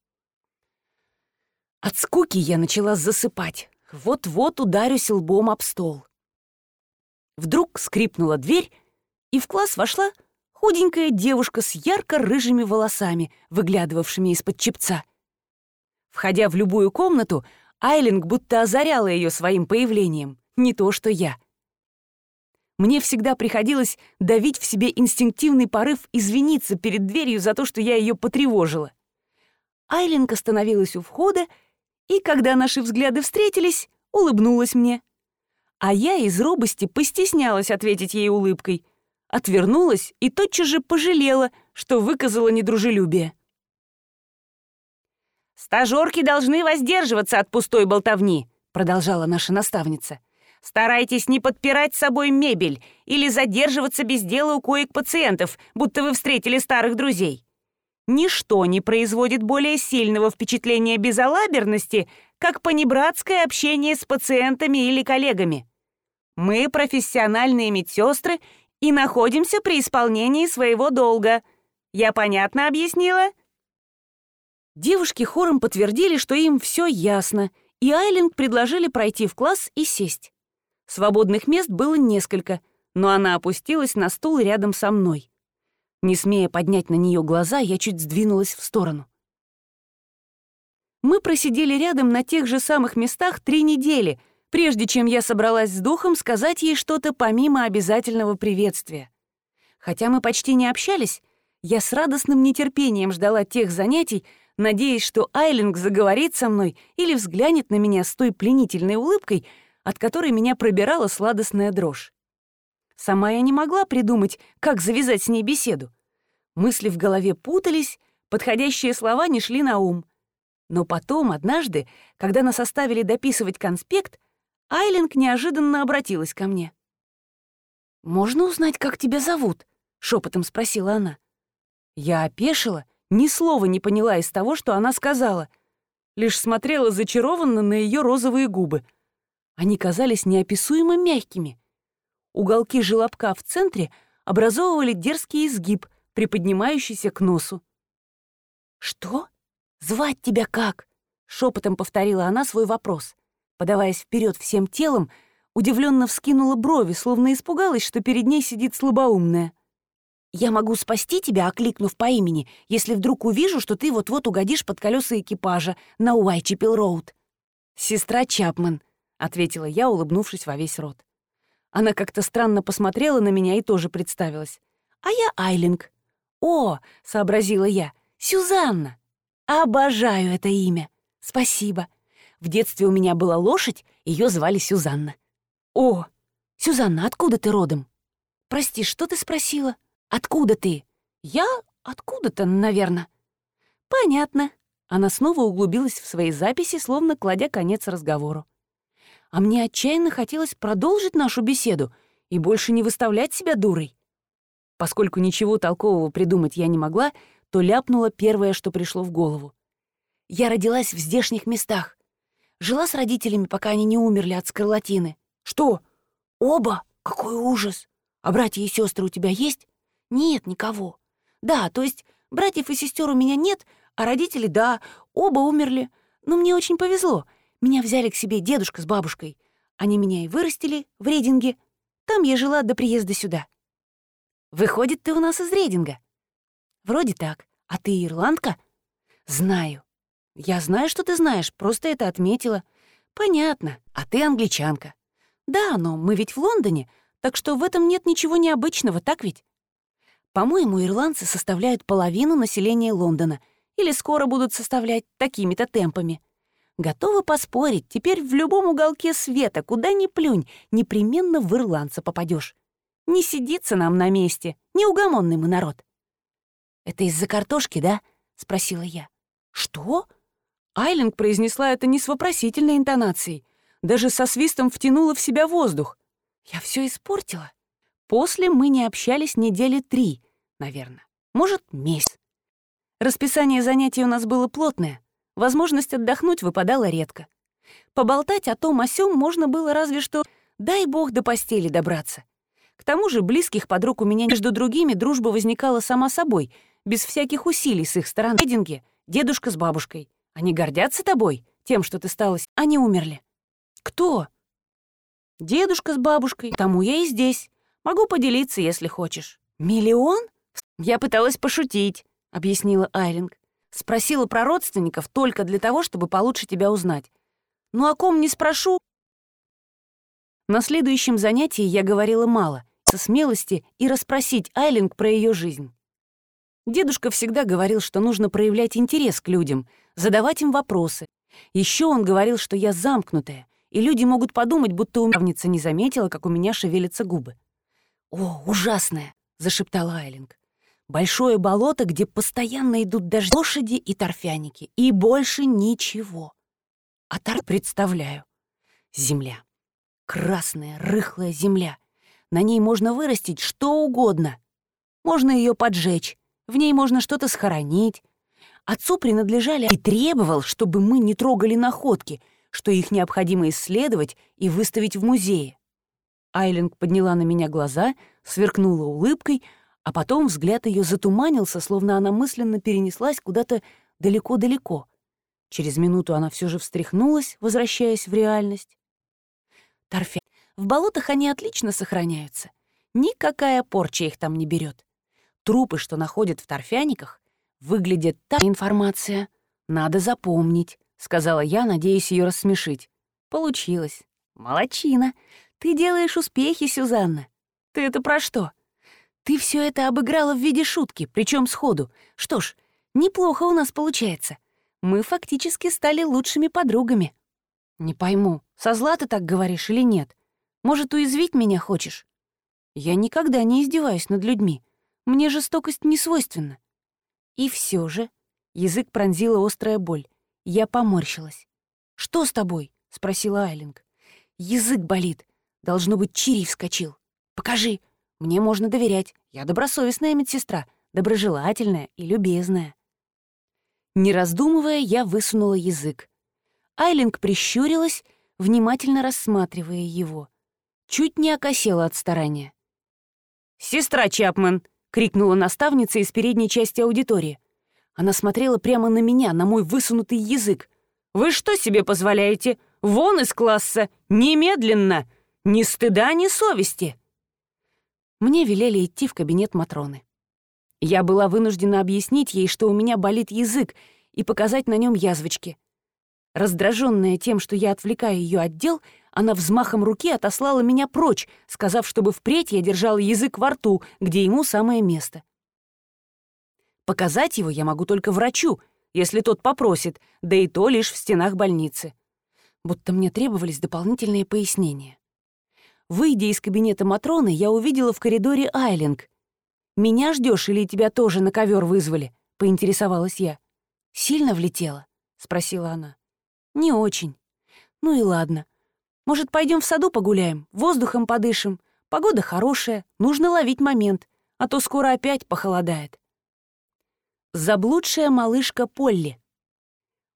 От скуки я начала засыпать. Вот-вот ударюсь лбом об стол. Вдруг скрипнула дверь, и в класс вошла худенькая девушка с ярко-рыжими волосами, выглядывавшими из-под чепца. Входя в любую комнату, Айлинг будто озаряла ее своим появлением, не то что я. Мне всегда приходилось давить в себе инстинктивный порыв извиниться перед дверью за то, что я ее потревожила. Айлинг остановилась у входа и, когда наши взгляды встретились, улыбнулась мне. А я из робости постеснялась ответить ей улыбкой, отвернулась и тотчас же пожалела, что выказала недружелюбие. «Стажерки должны воздерживаться от пустой болтовни», — продолжала наша наставница. «Старайтесь не подпирать с собой мебель или задерживаться без дела у коек пациентов, будто вы встретили старых друзей. Ничто не производит более сильного впечатления безалаберности, как понебратское общение с пациентами или коллегами. Мы профессиональные медсестры и находимся при исполнении своего долга. Я понятно объяснила?» Девушки хором подтвердили, что им все ясно, и Айлинг предложили пройти в класс и сесть. Свободных мест было несколько, но она опустилась на стул рядом со мной. Не смея поднять на нее глаза, я чуть сдвинулась в сторону. Мы просидели рядом на тех же самых местах три недели, прежде чем я собралась с духом сказать ей что-то помимо обязательного приветствия. Хотя мы почти не общались, я с радостным нетерпением ждала тех занятий, надеясь, что Айлинг заговорит со мной или взглянет на меня с той пленительной улыбкой, от которой меня пробирала сладостная дрожь. Сама я не могла придумать, как завязать с ней беседу. Мысли в голове путались, подходящие слова не шли на ум. Но потом, однажды, когда нас оставили дописывать конспект, Айлинг неожиданно обратилась ко мне. «Можно узнать, как тебя зовут?» — шепотом спросила она. Я опешила, ни слова не поняла из того, что она сказала. лишь смотрела зачарованно на ее розовые губы. Они казались неописуемо мягкими. Уголки желобка в центре образовывали дерзкий изгиб, приподнимающийся к носу. «Что? Звать тебя как?» — шепотом повторила она свой вопрос. Подаваясь вперед всем телом, удивленно вскинула брови, словно испугалась, что перед ней сидит слабоумная. «Я могу спасти тебя, окликнув по имени, если вдруг увижу, что ты вот-вот угодишь под колеса экипажа на Уайчепил-Роуд». «Сестра Чапман», — ответила я, улыбнувшись во весь рот. Она как-то странно посмотрела на меня и тоже представилась. «А я Айлинг». «О!» — сообразила я. «Сюзанна!» «Обожаю это имя! Спасибо! В детстве у меня была лошадь, ее звали Сюзанна». «О! Сюзанна, откуда ты родом?» «Прости, что ты спросила? Откуда ты?» «Я откуда-то, наверное». «Понятно». Она снова углубилась в свои записи, словно кладя конец разговору а мне отчаянно хотелось продолжить нашу беседу и больше не выставлять себя дурой. Поскольку ничего толкового придумать я не могла, то ляпнула первое, что пришло в голову. Я родилась в здешних местах. Жила с родителями, пока они не умерли от скарлатины. Что? Оба? Какой ужас! А братья и сестры у тебя есть? Нет, никого. Да, то есть братьев и сестер у меня нет, а родители, да, оба умерли. Но мне очень повезло — меня взяли к себе дедушка с бабушкой. Они меня и вырастили в Рейдинге. Там я жила до приезда сюда. Выходит, ты у нас из Рейдинга? Вроде так. А ты ирландка? Знаю. Я знаю, что ты знаешь, просто это отметила. Понятно. А ты англичанка. Да, но мы ведь в Лондоне, так что в этом нет ничего необычного, так ведь? По-моему, ирландцы составляют половину населения Лондона или скоро будут составлять такими-то темпами. Готова поспорить, теперь в любом уголке света, куда ни плюнь, непременно в ирландца попадешь. Не сидится нам на месте, неугомонный мы народ. «Это из-за картошки, да?» — спросила я. «Что?» Айлинг произнесла это не с вопросительной интонацией, даже со свистом втянула в себя воздух. Я все испортила. После мы не общались недели три, наверное. Может, месяц. Расписание занятий у нас было плотное. Возможность отдохнуть выпадала редко. Поболтать о том о сём можно было разве что «дай бог до постели добраться». К тому же близких подруг у меня между другими дружба возникала сама собой, без всяких усилий с их стороны. Дедушка с бабушкой. Они гордятся тобой, тем, что ты стала... Они умерли. Кто? Дедушка с бабушкой. Тому я и здесь. Могу поделиться, если хочешь. Миллион? Я пыталась пошутить, объяснила Айринг. Спросила про родственников только для того, чтобы получше тебя узнать. Ну о ком не спрошу? На следующем занятии я говорила мало, со смелости и расспросить Айлинг про ее жизнь. Дедушка всегда говорил, что нужно проявлять интерес к людям, задавать им вопросы. Еще он говорил, что я замкнутая, и люди могут подумать, будто умявница не заметила, как у меня шевелятся губы. «О, ужасная!» — зашептала Айлинг. Большое болото, где постоянно идут дожди, лошади и торфяники. И больше ничего. А тар представляю. Земля. Красная, рыхлая земля. На ней можно вырастить что угодно. Можно ее поджечь, в ней можно что-то схоронить. Отцу принадлежали и требовал, чтобы мы не трогали находки, что их необходимо исследовать и выставить в музее. Айлинг подняла на меня глаза, сверкнула улыбкой — а потом взгляд ее затуманился, словно она мысленно перенеслась куда-то далеко-далеко. Через минуту она все же встряхнулась, возвращаясь в реальность. Торфя. В болотах они отлично сохраняются. Никакая порча их там не берет. Трупы, что находят в торфяниках, выглядят так. Информация. Надо запомнить, сказала я, надеясь ее рассмешить. Получилось. Молодчина. Ты делаешь успехи, Сюзанна. Ты это про что? Ты все это обыграла в виде шутки, причем сходу. Что ж, неплохо у нас получается. Мы фактически стали лучшими подругами. Не пойму, со зла ты так говоришь или нет? Может, уязвить меня хочешь? Я никогда не издеваюсь над людьми. Мне жестокость не свойственна. И все же язык пронзила острая боль. Я поморщилась. «Что с тобой?» — спросила Айлинг. «Язык болит. Должно быть, Чири вскочил. Покажи!» Мне можно доверять. Я добросовестная медсестра, доброжелательная и любезная. Не раздумывая, я высунула язык. Айлинг прищурилась, внимательно рассматривая его. Чуть не окосела от старания. «Сестра Чапман!» — крикнула наставница из передней части аудитории. Она смотрела прямо на меня, на мой высунутый язык. «Вы что себе позволяете? Вон из класса! Немедленно! Ни стыда, ни совести!» Мне велели идти в кабинет Матроны. Я была вынуждена объяснить ей, что у меня болит язык, и показать на нем язвочки. Раздраженная тем, что я отвлекаю ее от дел, она взмахом руки отослала меня прочь, сказав, чтобы впредь я держала язык во рту, где ему самое место. Показать его я могу только врачу, если тот попросит, да и то лишь в стенах больницы. Будто мне требовались дополнительные пояснения. Выйдя из кабинета Матроны, я увидела в коридоре Айлинг, «Меня ждешь или тебя тоже на ковер вызвали?» — поинтересовалась я. «Сильно влетела?» — спросила она. «Не очень. Ну и ладно. Может, пойдем в саду погуляем, воздухом подышим? Погода хорошая, нужно ловить момент, а то скоро опять похолодает». Заблудшая малышка Полли.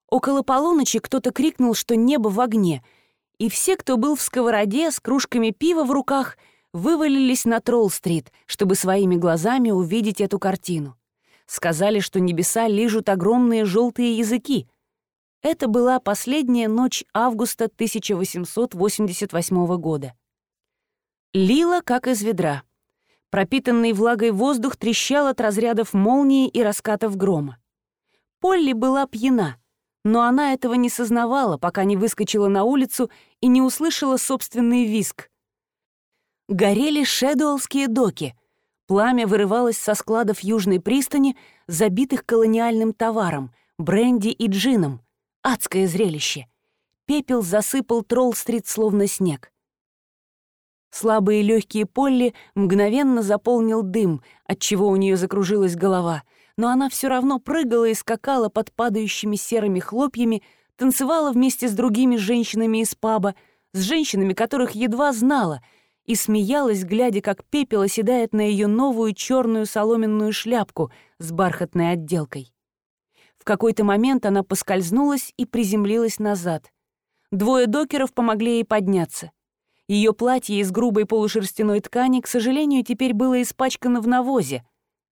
Около полуночи кто-то крикнул, что небо в огне, и все, кто был в сковороде с кружками пива в руках — вывалились на Тролл-стрит, чтобы своими глазами увидеть эту картину. Сказали, что небеса лижут огромные желтые языки. Это была последняя ночь августа 1888 года. Лила, как из ведра. Пропитанный влагой воздух трещал от разрядов молнии и раскатов грома. Полли была пьяна, но она этого не сознавала, пока не выскочила на улицу и не услышала собственный виск — горели шэдуэлские доки. Пламя вырывалось со складов южной пристани, забитых колониальным товаром, бренди и джином. Адское зрелище. Пепел засыпал Тролл-стрит словно снег. Слабые легкие Полли мгновенно заполнил дым, отчего у нее закружилась голова, но она все равно прыгала и скакала под падающими серыми хлопьями, танцевала вместе с другими женщинами из паба, с женщинами, которых едва знала — и смеялась, глядя, как пепел оседает на ее новую черную соломенную шляпку с бархатной отделкой. Какой-то момент она поскользнулась и приземлилась назад. Двое докеров помогли ей подняться. Ее платье из грубой полушерстяной ткани, к сожалению, теперь было испачкано в навозе.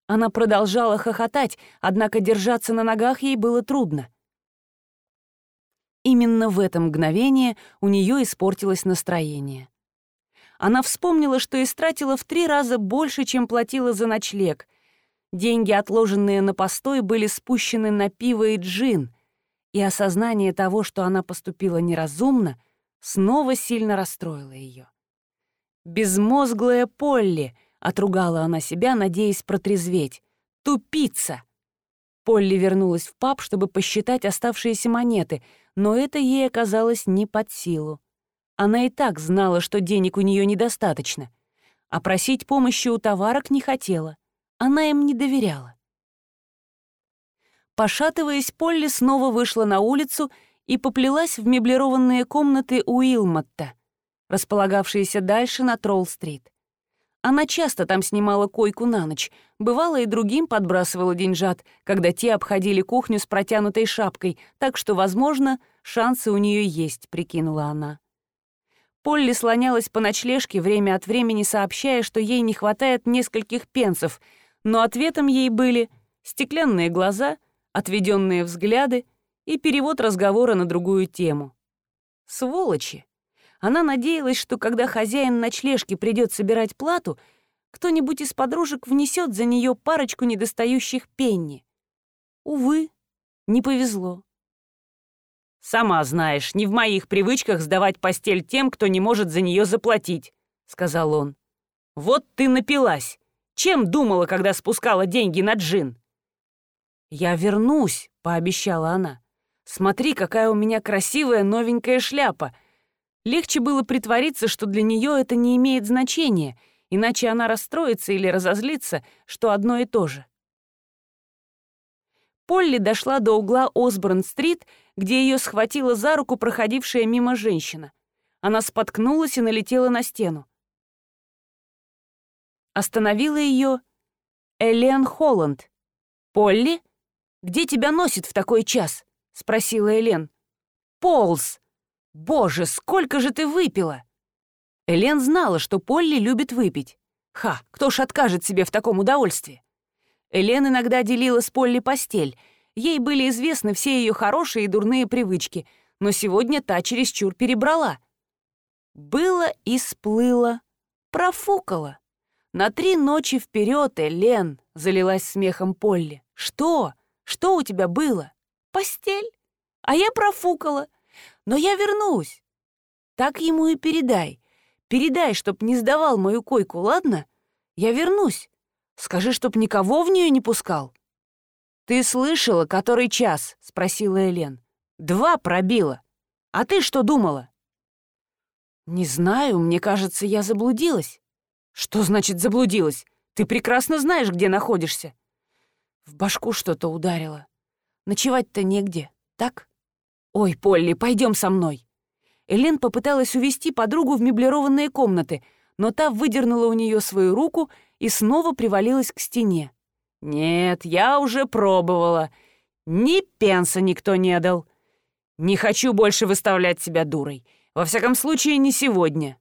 Она продолжала хохотать, однако держаться на ногах ей было трудно. Именно в это мгновение у нее испортилось настроение она вспомнила, что истратила в три раза больше, чем платила за ночлег. Деньги, отложенные на постой, были спущены на пиво и джин, и осознание того, что она поступила неразумно, снова сильно расстроило ее. «Безмозглая Полли!» — отругала она себя, надеясь протрезветь. «Тупица!» Полли вернулась в паб, чтобы посчитать оставшиеся монеты, но это ей оказалось не под силу. Она и так знала, что денег у нее недостаточно, а просить помощи у товарок не хотела. Она им не доверяла. Пошатываясь, Полли снова вышла на улицу и поплелась в меблированные комнаты Уилмотта, располагавшиеся дальше на Тролл-стрит. Она часто там снимала койку на ночь, бывало и другим подбрасывала деньжат, когда те обходили кухню с протянутой шапкой, так что, возможно, шансы у нее есть, прикинула она. Полли слонялась по ночлежке, время от времени сообщая, что ей не хватает нескольких пенсов, но ответом ей были стеклянные глаза, отведенные взгляды и перевод разговора на другую тему. Сволочи! Она надеялась, что когда хозяин ночлежки придет собирать плату, кто-нибудь из подружек внесет за нее парочку недостающих пенни. Увы, не повезло. «Сама знаешь, не в моих привычках сдавать постель тем, кто не может за нее заплатить», — сказал он. «Вот ты напилась. Чем думала, когда спускала деньги на джин?» «Я вернусь», — пообещала она. «Смотри, какая у меня красивая новенькая шляпа. Легче было притвориться, что для нее это не имеет значения, иначе она расстроится или разозлится, что одно и то же. Полли дошла до угла Осборн-стрит, где ее схватила за руку проходившая мимо женщина. Она споткнулась и налетела на стену. Остановила ее Элен Холланд. «Полли?» где тебя носит в такой час?» — спросила Элен. «Полз! Боже, сколько же ты выпила!» Элен знала, что Полли любит выпить. Ха, кто ж откажет себе в таком удовольствии? Элен иногда делила с Полли постель. Ей были известны все ее хорошие и дурные привычки, но сегодня та чересчур перебрала. Было и сплыло, профукала. На три ночи вперед, Элен, залилась смехом Полли. Что? Что у тебя было? Постель. А я профукала. Но я вернусь. Так ему и передай. Передай, чтоб не сдавал мою койку, ладно? Я вернусь. Скажи, чтоб никого в нее не пускал. «Ты слышала, который час?» — спросила Элен. «Два пробила. А ты что думала?» «Не знаю, мне кажется, я заблудилась». «Что значит заблудилась? Ты прекрасно знаешь, где находишься». В башку что-то ударило. Ночевать-то негде, так? «Ой, Полли, пойдем со мной». Элен попыталась увести подругу в меблированные комнаты, но та выдернула у нее свою руку и снова привалилась к стене. «Нет, я уже пробовала. Ни пенса никто не дал. Не хочу больше выставлять себя дурой. Во всяком случае, не сегодня.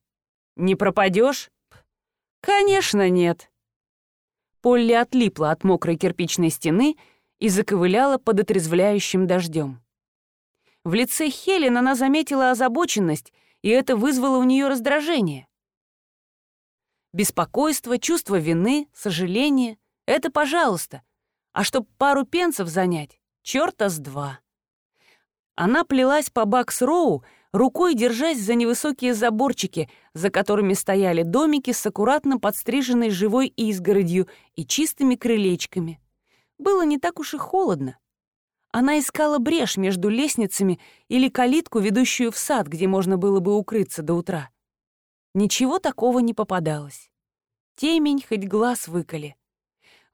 Не пропадешь? Конечно, нет. Полли отлипла от мокрой кирпичной стены и заковыляла под отрезвляющим дождем. В лице Хелен она заметила озабоченность, и это вызвало у нее раздражение. Беспокойство, чувство вины, сожаление — это пожалуйста. А чтоб пару пенсов занять, чёрта с два. Она плелась по Бакс-Роу, рукой держась за невысокие заборчики, за которыми стояли домики с аккуратно подстриженной живой изгородью и чистыми крылечками. Было не так уж и холодно. Она искала брешь между лестницами или калитку, ведущую в сад, где можно было бы укрыться до утра. Ничего такого не попадалось. Темень хоть глаз выколи.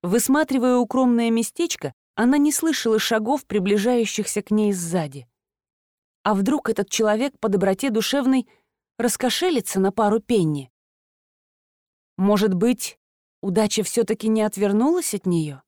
Высматривая укромное местечко, она не слышала шагов, приближающихся к ней сзади. А вдруг этот человек по доброте душевной раскошелится на пару пенни? Может быть, удача все таки не отвернулась от нее?